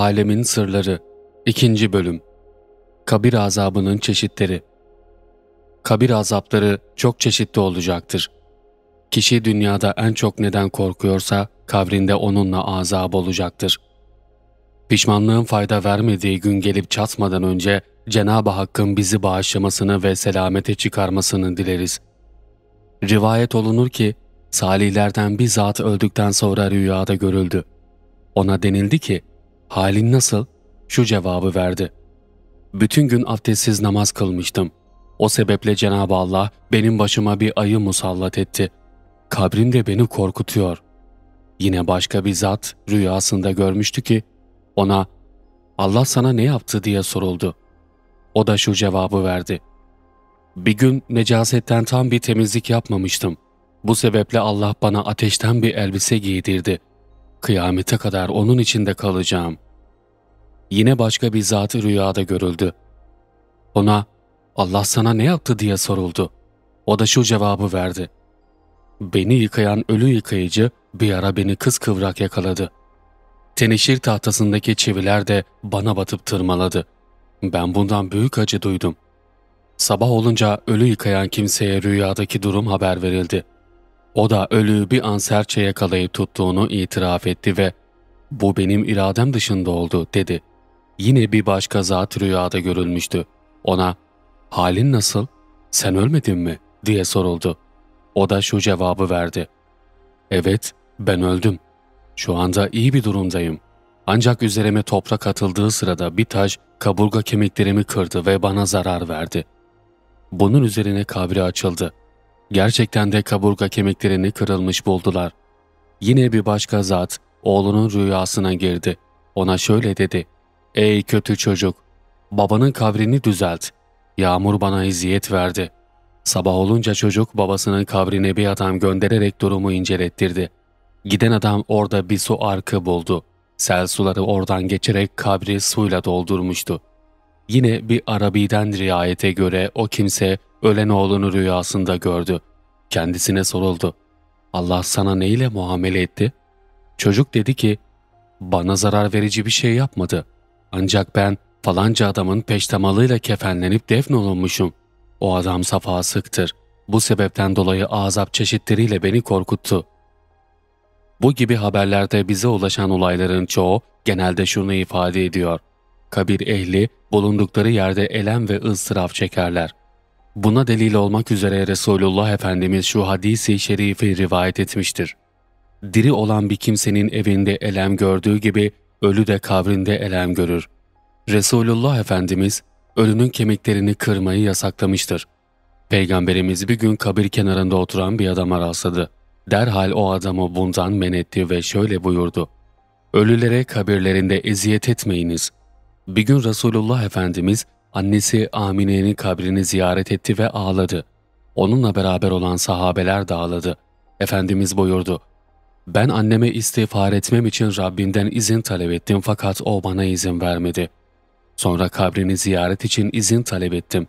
Alemin Sırları 2. Bölüm Kabir azabının çeşitleri Kabir azapları çok çeşitli olacaktır. Kişi dünyada en çok neden korkuyorsa kabrinde onunla azap olacaktır. Pişmanlığın fayda vermediği gün gelip çatmadan önce Cenab-ı Hakk'ın bizi bağışlamasını ve selamete çıkarmasını dileriz. Rivayet olunur ki salihlerden bir zat öldükten sonra rüyada görüldü. Ona denildi ki, halin nasıl? Şu cevabı verdi. Bütün gün abdestsiz namaz kılmıştım. O sebeple Cenab-ı Allah benim başıma bir ayı musallat etti. Kabrim de beni korkutuyor. Yine başka bir zat rüyasında görmüştü ki ona Allah sana ne yaptı diye soruldu. O da şu cevabı verdi. Bir gün necasetten tam bir temizlik yapmamıştım. Bu sebeple Allah bana ateşten bir elbise giydirdi. Kıyamete kadar onun içinde kalacağım. Yine başka bir zat rüyada görüldü. Ona Allah sana ne yaptı diye soruldu. O da şu cevabı verdi. Beni yıkayan ölü yıkayıcı bir ara beni kıskıvrak yakaladı. Teneşir tahtasındaki çiviler de bana batıp tırmaladı. Ben bundan büyük acı duydum. Sabah olunca ölü yıkayan kimseye rüyadaki durum haber verildi. O da ölüyü bir an serçe yakalayıp tuttuğunu itiraf etti ve ''Bu benim iradem dışında oldu.'' dedi. Yine bir başka zat rüyada görülmüştü. Ona ''Halin nasıl? Sen ölmedin mi?'' diye soruldu. O da şu cevabı verdi. ''Evet, ben öldüm. Şu anda iyi bir durumdayım. Ancak üzerime toprak atıldığı sırada bir taş kaburga kemiklerimi kırdı ve bana zarar verdi. Bunun üzerine kabri açıldı. Gerçekten de kaburga kemiklerini kırılmış buldular. Yine bir başka zat oğlunun rüyasına girdi. Ona şöyle dedi. Ey kötü çocuk! Babanın kabrini düzelt. Yağmur bana eziyet verdi. Sabah olunca çocuk babasının kabrine bir adam göndererek durumu incelettirdi. Giden adam orada bir su arkı buldu. Sel suları oradan geçerek kabri suyla doldurmuştu. Yine bir Arabi'den riayete göre o kimse ölen oğlunu rüyasında gördü. Kendisine soruldu. Allah sana neyle muamele etti? Çocuk dedi ki, bana zarar verici bir şey yapmadı. Ancak ben falanca adamın peştemalıyla kefenlenip defnolunmuşum. O adam safa sıktır. Bu sebepten dolayı azap çeşitleriyle beni korkuttu. Bu gibi haberlerde bize ulaşan olayların çoğu genelde şunu ifade ediyor. Kabir ehli bulundukları yerde elem ve ıstıraf çekerler. Buna delil olmak üzere Resulullah Efendimiz şu hadisi şerifi rivayet etmiştir. Diri olan bir kimsenin evinde elem gördüğü gibi ölü de kabrinde elem görür. Resulullah Efendimiz ölünün kemiklerini kırmayı yasaklamıştır. Peygamberimiz bir gün kabir kenarında oturan bir adama rastladı. Derhal o adamı bundan men etti ve şöyle buyurdu. Ölülere kabirlerinde eziyet etmeyiniz. Bir gün Resulullah Efendimiz annesi Amine'nin kabrini ziyaret etti ve ağladı. Onunla beraber olan sahabeler de ağladı. Efendimiz buyurdu. Ben anneme istiğfar etmem için Rabbimden izin talep ettim fakat o bana izin vermedi. Sonra kabrini ziyaret için izin talep ettim.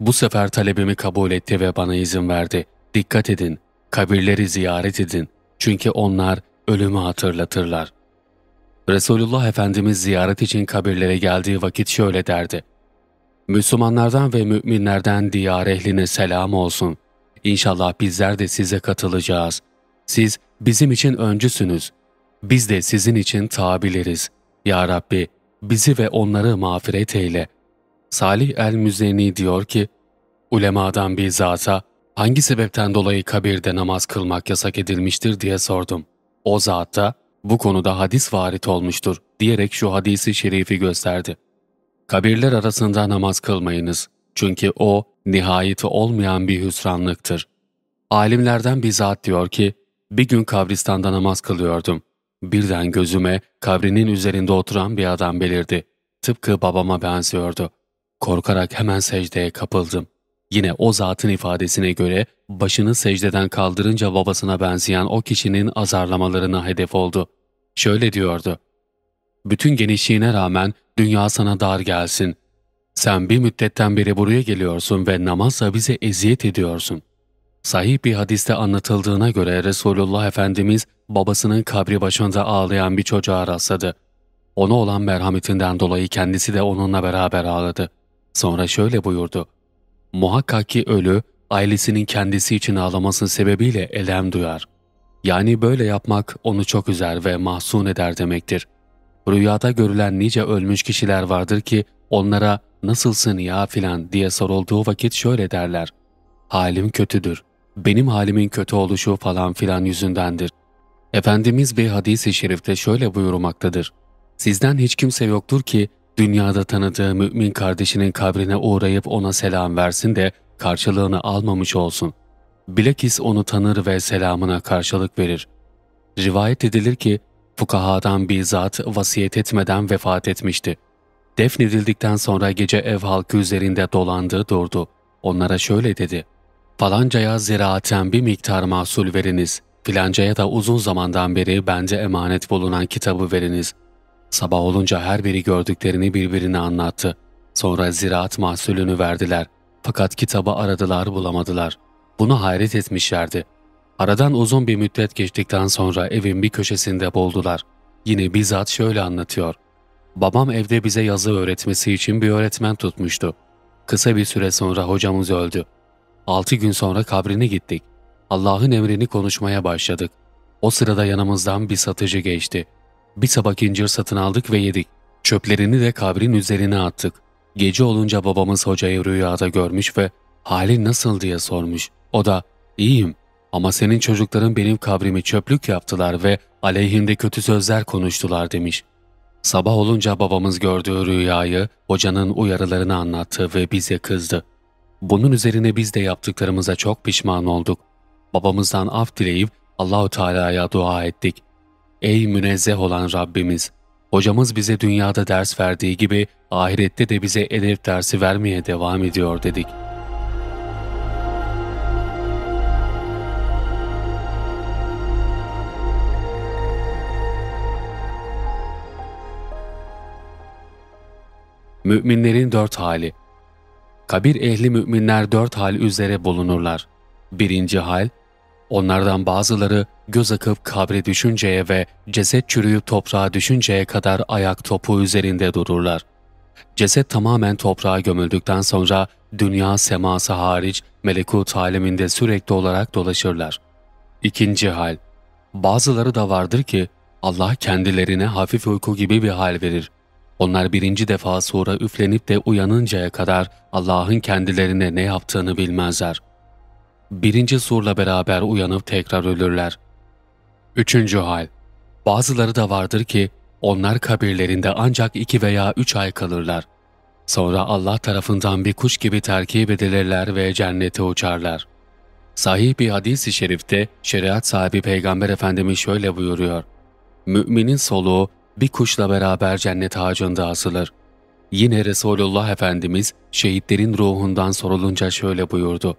Bu sefer talebimi kabul etti ve bana izin verdi. Dikkat edin, kabirleri ziyaret edin. Çünkü onlar ölümü hatırlatırlar. Resulullah Efendimiz ziyaret için kabirlere geldiği vakit şöyle derdi. Müslümanlardan ve müminlerden diyar ehline selam olsun. İnşallah bizler de size katılacağız. Siz bizim için öncüsünüz. Biz de sizin için tabileriz. Ya Rabbi bizi ve onları mağfiret eyle. Salih el-Müzeni diyor ki, Ulemadan bir zata hangi sebepten dolayı kabirde namaz kılmak yasak edilmiştir diye sordum. O zat da bu konuda hadis varit olmuştur diyerek şu hadisi şerifi gösterdi. Kabirler arasında namaz kılmayınız. Çünkü o nihayeti olmayan bir hüsranlıktır. Alimlerden bir zat diyor ki, bir gün kabristanda namaz kılıyordum. Birden gözüme kabrinin üzerinde oturan bir adam belirdi. Tıpkı babama benziyordu. Korkarak hemen secdeye kapıldım. Yine o zatın ifadesine göre başını secdeden kaldırınca babasına benzeyen o kişinin azarlamalarına hedef oldu. Şöyle diyordu. Bütün genişliğine rağmen dünya sana dar gelsin. Sen bir müddetten beri buraya geliyorsun ve namazla bize eziyet ediyorsun. Sahih bir hadiste anlatıldığına göre Resulullah Efendimiz babasının kabri başında ağlayan bir çocuğa rastladı. Ona olan merhametinden dolayı kendisi de onunla beraber ağladı. Sonra şöyle buyurdu. Muhakkak ki ölü, ailesinin kendisi için ağlaması sebebiyle elem duyar. Yani böyle yapmak onu çok üzer ve mahzun eder demektir. Rüyada görülen nice ölmüş kişiler vardır ki onlara nasılsın ya filan diye sorulduğu vakit şöyle derler. Halim kötüdür. Benim halimin kötü oluşu falan filan yüzündendir. Efendimiz bir hadis-i şerifte şöyle buyurmaktadır. Sizden hiç kimse yoktur ki dünyada tanıdığı mümin kardeşinin kabrine uğrayıp ona selam versin de karşılığını almamış olsun. Bilakis onu tanır ve selamına karşılık verir. Rivayet edilir ki fukahadan bir zat vasiyet etmeden vefat etmişti. Defnedildikten sonra gece ev halkı üzerinde dolandı durdu. Onlara şöyle dedi. Falancaya ziraaten bir miktar mahsul veriniz. Filancaya da uzun zamandan beri bende emanet bulunan kitabı veriniz. Sabah olunca her biri gördüklerini birbirine anlattı. Sonra ziraat mahsulünü verdiler. Fakat kitabı aradılar bulamadılar. Buna hayret etmişlerdi. Aradan uzun bir müddet geçtikten sonra evin bir köşesinde buldular. Yine bizzat şöyle anlatıyor. Babam evde bize yazı öğretmesi için bir öğretmen tutmuştu. Kısa bir süre sonra hocamız öldü. Altı gün sonra kabrine gittik. Allah'ın emrini konuşmaya başladık. O sırada yanımızdan bir satıcı geçti. Bir tabak incir satın aldık ve yedik. Çöplerini de kabrin üzerine attık. Gece olunca babamız hocayı rüyada görmüş ve hali nasıl diye sormuş. O da iyiyim ama senin çocukların benim kabrimi çöplük yaptılar ve aleyhimde kötü sözler konuştular demiş. Sabah olunca babamız gördüğü rüyayı hocanın uyarılarını anlattı ve bize kızdı. Bunun üzerine biz de yaptıklarımıza çok pişman olduk. Babamızdan af dileyip Allahu Teala'ya dua ettik. Ey münezzeh olan Rabbimiz! Hocamız bize dünyada ders verdiği gibi ahirette de bize edep dersi vermeye devam ediyor dedik. Müminlerin dört hali Kabir ehli müminler dört hal üzere bulunurlar. Birinci hal, onlardan bazıları göz akıp kabre düşünceye ve ceset çürüyüp toprağa düşünceye kadar ayak topu üzerinde dururlar. Ceset tamamen toprağa gömüldükten sonra dünya seması hariç melekut aleminde sürekli olarak dolaşırlar. İkinci hal, bazıları da vardır ki Allah kendilerine hafif uyku gibi bir hal verir. Onlar birinci defa sonra üflenip de uyanıncaya kadar Allah'ın kendilerine ne yaptığını bilmezler. Birinci surla beraber uyanıp tekrar ölürler. Üçüncü hal. Bazıları da vardır ki onlar kabirlerinde ancak iki veya üç ay kalırlar. Sonra Allah tarafından bir kuş gibi terkip edilirler ve cennete uçarlar. Sahih bir hadis-i şerifte şeriat sahibi Peygamber Efendimiz şöyle buyuruyor. Müminin soluğu bir kuşla beraber cennet ağacında asılır. Yine Resulullah Efendimiz şehitlerin ruhundan sorulunca şöyle buyurdu.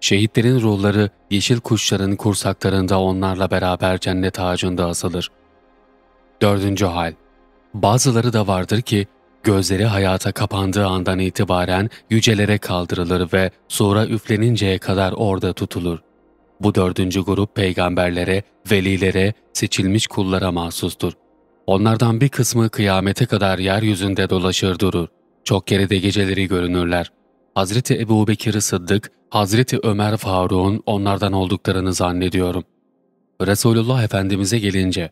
Şehitlerin ruhları yeşil kuşların kursaklarında onlarla beraber cennet ağacında asılır. Dördüncü hal Bazıları da vardır ki gözleri hayata kapandığı andan itibaren yücelere kaldırılır ve sonra üfleninceye kadar orada tutulur. Bu dördüncü grup peygamberlere, velilere, seçilmiş kullara mahsustur. Onlardan bir kısmı kıyamete kadar yeryüzünde dolaşır durur. Çok kere de geceleri görünürler. Hazreti Ebu Bekir Sıddık, Hazreti Ömer Faruk'un onlardan olduklarını zannediyorum. Resulullah Efendimiz'e gelince,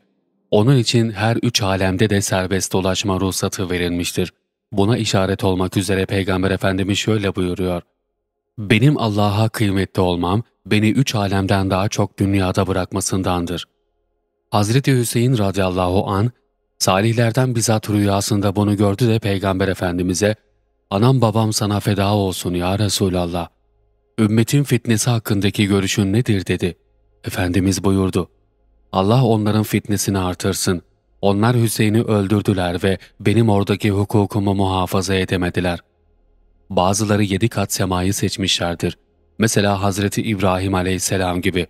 onun için her üç alemde de serbest dolaşma ruhsatı verilmiştir. Buna işaret olmak üzere Peygamber Efendimiz şöyle buyuruyor. Benim Allah'a kıymetli olmam, beni üç alemden daha çok dünyada bırakmasındandır. Hazreti Hüseyin radıyallahu an Salihlerden bizzat rüyasında bunu gördü de Peygamber Efendimiz'e ''Anam babam sana feda olsun ya Resulallah. Ümmetin fitnesi hakkındaki görüşün nedir?'' dedi. Efendimiz buyurdu. ''Allah onların fitnesini artırsın. Onlar Hüseyin'i öldürdüler ve benim oradaki hukukumu muhafaza edemediler. Bazıları yedi kat semayı seçmişlerdir. Mesela Hazreti İbrahim aleyhisselam gibi.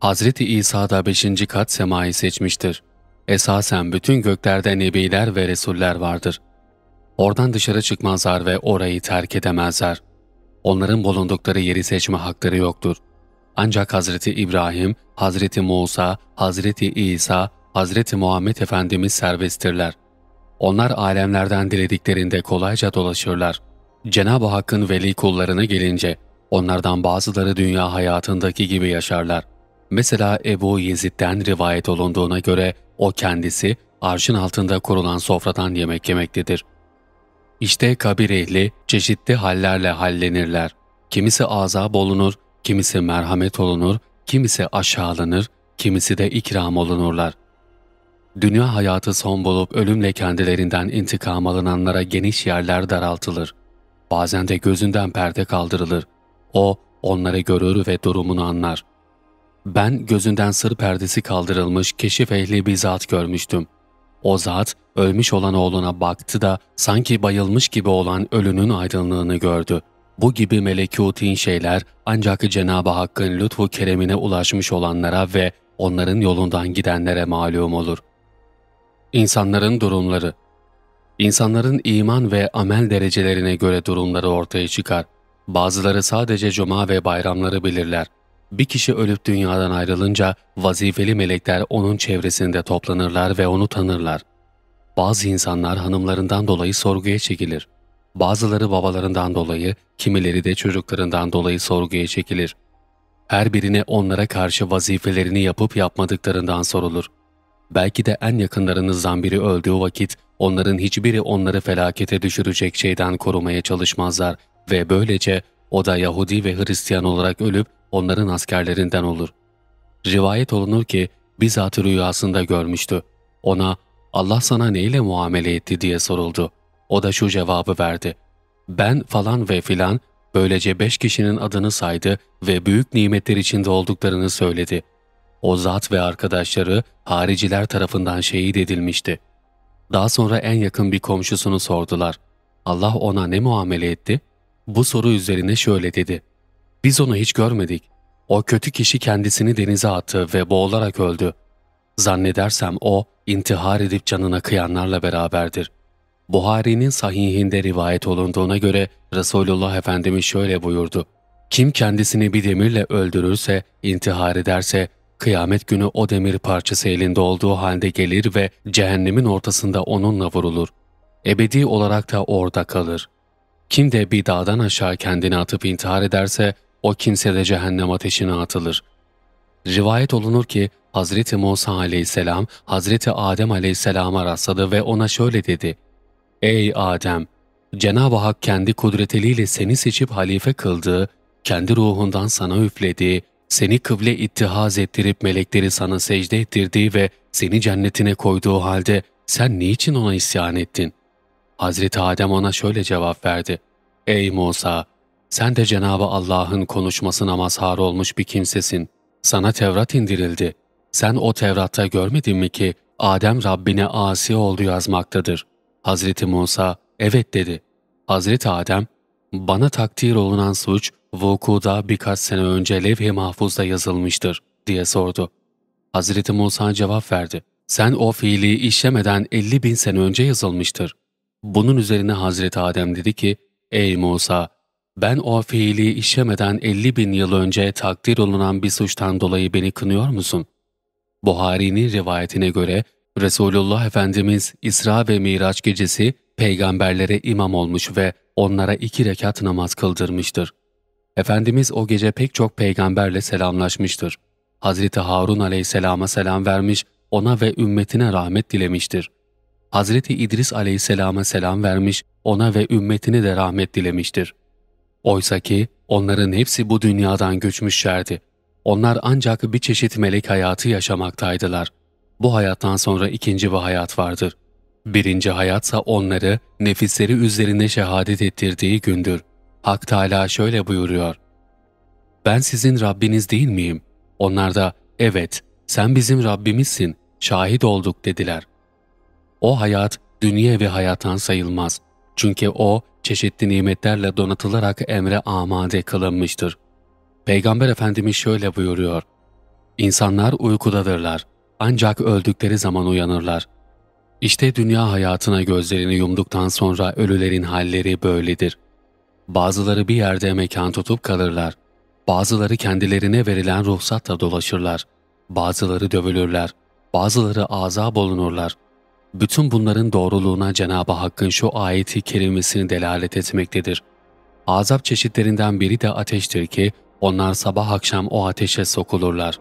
Hazreti İsa da beşinci kat semayı seçmiştir.'' Esasen bütün göklerde nebiler ve resuller vardır. Oradan dışarı çıkmazlar ve orayı terk edemezler. Onların bulundukları yeri seçme hakları yoktur. Ancak Hazreti İbrahim, Hazreti Musa, Hazreti İsa, Hazreti Muhammed Efendimiz serbesttirler. Onlar alemlerden dilediklerinde kolayca dolaşırlar. Cenab-ı Hakk'ın veli kullarına gelince, onlardan bazıları dünya hayatındaki gibi yaşarlar. Mesela Ebu Yezid'den rivayet olunduğuna göre o kendisi arşın altında kurulan sofradan yemek yemektedir. İşte kabir ehli çeşitli hallerle hallenirler. Kimisi azap olunur, kimisi merhamet olunur, kimisi aşağılanır, kimisi de ikram olunurlar. Dünya hayatı son bulup ölümle kendilerinden intikam alınanlara geniş yerler daraltılır. Bazen de gözünden perde kaldırılır. O, onları görür ve durumunu anlar. Ben gözünden sır perdesi kaldırılmış keşif ehli bir zat görmüştüm. O zat, ölmüş olan oğluna baktı da sanki bayılmış gibi olan ölünün aydınlığını gördü. Bu gibi melekutin şeyler ancak Cenab-ı Hakk'ın lütfu keremine ulaşmış olanlara ve onların yolundan gidenlere malum olur. İnsanların durumları İnsanların iman ve amel derecelerine göre durumları ortaya çıkar. Bazıları sadece cuma ve bayramları bilirler. Bir kişi ölüp dünyadan ayrılınca vazifeli melekler onun çevresinde toplanırlar ve onu tanırlar. Bazı insanlar hanımlarından dolayı sorguya çekilir. Bazıları babalarından dolayı, kimileri de çocuklarından dolayı sorguya çekilir. Her birine onlara karşı vazifelerini yapıp yapmadıklarından sorulur. Belki de en yakınlarınızdan biri öldüğü vakit onların hiçbiri onları felakete düşürecek şeyden korumaya çalışmazlar ve böylece o da Yahudi ve Hristiyan olarak ölüp onların askerlerinden olur. Rivayet olunur ki bizzat rüyasında görmüştü. Ona Allah sana neyle muamele etti diye soruldu. O da şu cevabı verdi. Ben falan ve filan böylece beş kişinin adını saydı ve büyük nimetler içinde olduklarını söyledi. O zat ve arkadaşları hariciler tarafından şehit edilmişti. Daha sonra en yakın bir komşusunu sordular. Allah ona ne muamele etti? Bu soru üzerine şöyle dedi. Biz onu hiç görmedik. O kötü kişi kendisini denize attı ve boğularak öldü. Zannedersem o, intihar edip canına kıyanlarla beraberdir. Buhari'nin sahihinde rivayet olunduğuna göre Resulullah Efendimiz şöyle buyurdu. Kim kendisini bir demirle öldürürse, intihar ederse, kıyamet günü o demir parçası elinde olduğu halde gelir ve cehennemin ortasında onunla vurulur. Ebedi olarak da orada kalır. Kim de bir dağdan aşağı kendini atıp intihar ederse, o kimse de cehennem ateşine atılır. Rivayet olunur ki Hazreti Musa aleyhisselam Hazreti Adem aleyhisselama rastladı ve ona şöyle dedi. Ey Adem! Cenab-ı Hak kendi kudreteliyle seni seçip halife kıldığı, kendi ruhundan sana üflediği, seni kıble ittihaz ettirip melekleri sana secde ettirdiği ve seni cennetine koyduğu halde sen niçin ona isyan ettin? Hazreti Adem ona şöyle cevap verdi. Ey Musa! Sen de Cenabı Allah'ın konuşmasına mazhar olmuş bir kimsesin. Sana Tevrat indirildi. Sen o Tevrat'ta görmedin mi ki Adem Rabbine asi oldu yazmaktadır. Hazreti Musa evet dedi. Hazreti Adem bana takdir olunan suç vukuda birkaç sene önce levh-i mahfuzda yazılmıştır diye sordu. Hazreti Musa cevap verdi. Sen o fiili işlemeden 50 bin sene önce yazılmıştır. Bunun üzerine Hazreti Adem dedi ki, Ey Musa! Ben o fiili işlemeden 50 bin yıl önce takdir olunan bir suçtan dolayı beni kınıyor musun? Buhari'nin rivayetine göre Resulullah Efendimiz İsra ve Miraç gecesi peygamberlere imam olmuş ve onlara iki rekat namaz kıldırmıştır. Efendimiz o gece pek çok peygamberle selamlaşmıştır. Hazreti Harun aleyhisselama selam vermiş, ona ve ümmetine rahmet dilemiştir. Hazreti İdris aleyhisselama selam vermiş, ona ve ümmetine de rahmet dilemiştir. Oysa ki onların hepsi bu dünyadan göçmüşlerdi. Onlar ancak bir çeşit melek hayatı yaşamaktaydılar. Bu hayattan sonra ikinci bir hayat vardır. Birinci hayatsa onları nefisleri üzerine şehadet ettirdiği gündür. Hak Teala şöyle buyuruyor. Ben sizin Rabbiniz değil miyim? Onlar da evet sen bizim Rabbimizsin, şahit olduk dediler. O hayat dünya ve hayattan sayılmaz. Çünkü o çeşitli nimetlerle donatılarak emre amade kılınmıştır. Peygamber Efendimiz şöyle buyuruyor. İnsanlar uykudadırlar. Ancak öldükleri zaman uyanırlar. İşte dünya hayatına gözlerini yumduktan sonra ölülerin halleri böyledir. Bazıları bir yerde mekan tutup kalırlar. Bazıları kendilerine verilen ruhsatla dolaşırlar. Bazıları dövülürler. Bazıları azap olunurlar. Bütün bunların doğruluğuna Cenab-ı Hakk'ın şu ayeti kerimesini delalet etmektedir. Azap çeşitlerinden biri de ateştir ki onlar sabah akşam o ateşe sokulurlar.